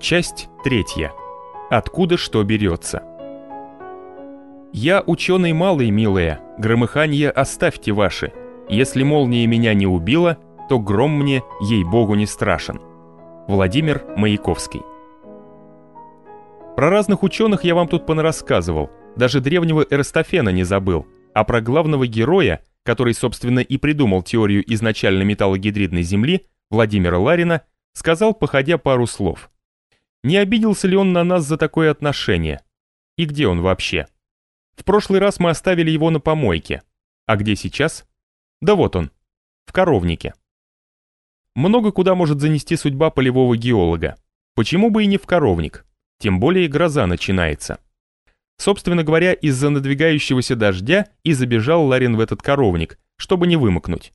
Часть третья. Откуда что берется? «Я ученый малый, милая, громыханье оставьте ваши. Если молния меня не убила, то гром мне, ей-богу, не страшен». Владимир Маяковский. Про разных ученых я вам тут понарассказывал, даже древнего Эрастофена не забыл, а про главного героя, который, собственно, и придумал теорию изначально металлогидридной Земли, Владимира Ларина, сказал, походя пару слов. Не обиделся ли он на нас за такое отношение? И где он вообще? В прошлый раз мы оставили его на помойке. А где сейчас? Да вот он, в коровнике. Много куда может занести судьба полевого геолога. Почему бы и не в коровник? Тем более гроза начинается. Собственно говоря, из-за надвигающегося дождя и забежал Ларин в этот коровник, чтобы не вымокнуть.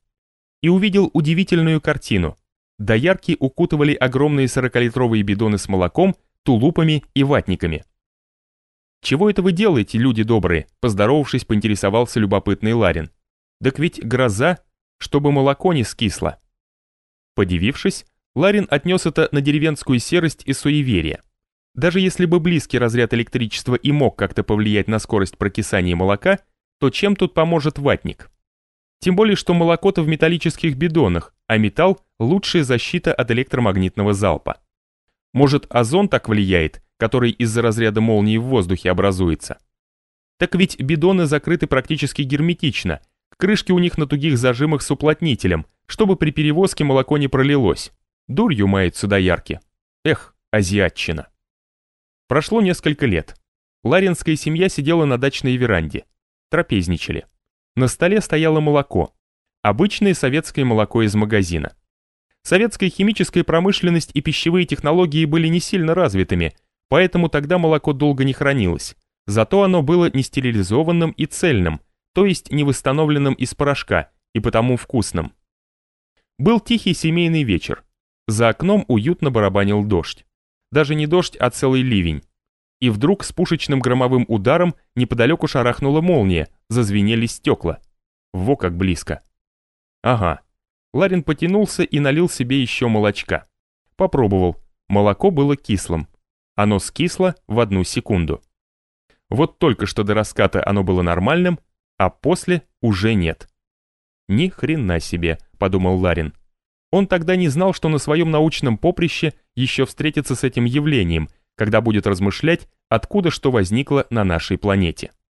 И увидел удивительную картину. Доярки укутывали огромные 40-литровые бидоны с молоком, тулупами и ватниками. «Чего это вы делаете, люди добрые?» Поздоровавшись, поинтересовался любопытный Ларин. «Так ведь гроза, чтобы молоко не скисло». Подивившись, Ларин отнес это на деревенскую серость и суеверие. Даже если бы близкий разряд электричества и мог как-то повлиять на скорость прокисания молока, то чем тут поможет ватник? Тем более, что молоко-то в металлических бидонах, а металл – лучшая защита от электромагнитного залпа. Может, озон так влияет, который из-за разряда молнии в воздухе образуется? Так ведь бидоны закрыты практически герметично, крышки у них на тугих зажимах с уплотнителем, чтобы при перевозке молоко не пролилось. Дурью мает судоярки. Эх, азиатчина. Прошло несколько лет. Ларинская семья сидела на дачной веранде. Трапезничали. На столе стояло молоко. Обычное советское молоко из магазина. Советская химическая промышленность и пищевые технологии были не сильно развитыми, поэтому тогда молоко долго не хранилось. Зато оно было не стерилизованным и цельным, то есть не восстановленным из порошка, и потому вкусным. Был тихий семейный вечер. За окном уютно барабанил дождь. Даже не дождь, а целый ливень. И вдруг с пушечным громовым ударом неподалеку шарахнула молния, зазвенели стекла. Во как близко. Ага. Ларин потянулся и налил себе еще молочка. Попробовал. Молоко было кислым. Оно скисло в одну секунду. Вот только что до раската оно было нормальным, а после уже нет. Ни хрена себе, подумал Ларин. Он тогда не знал, что на своем научном поприще еще встретится с этим явлением, когда будет размышлять, откуда что возникло на нашей планете.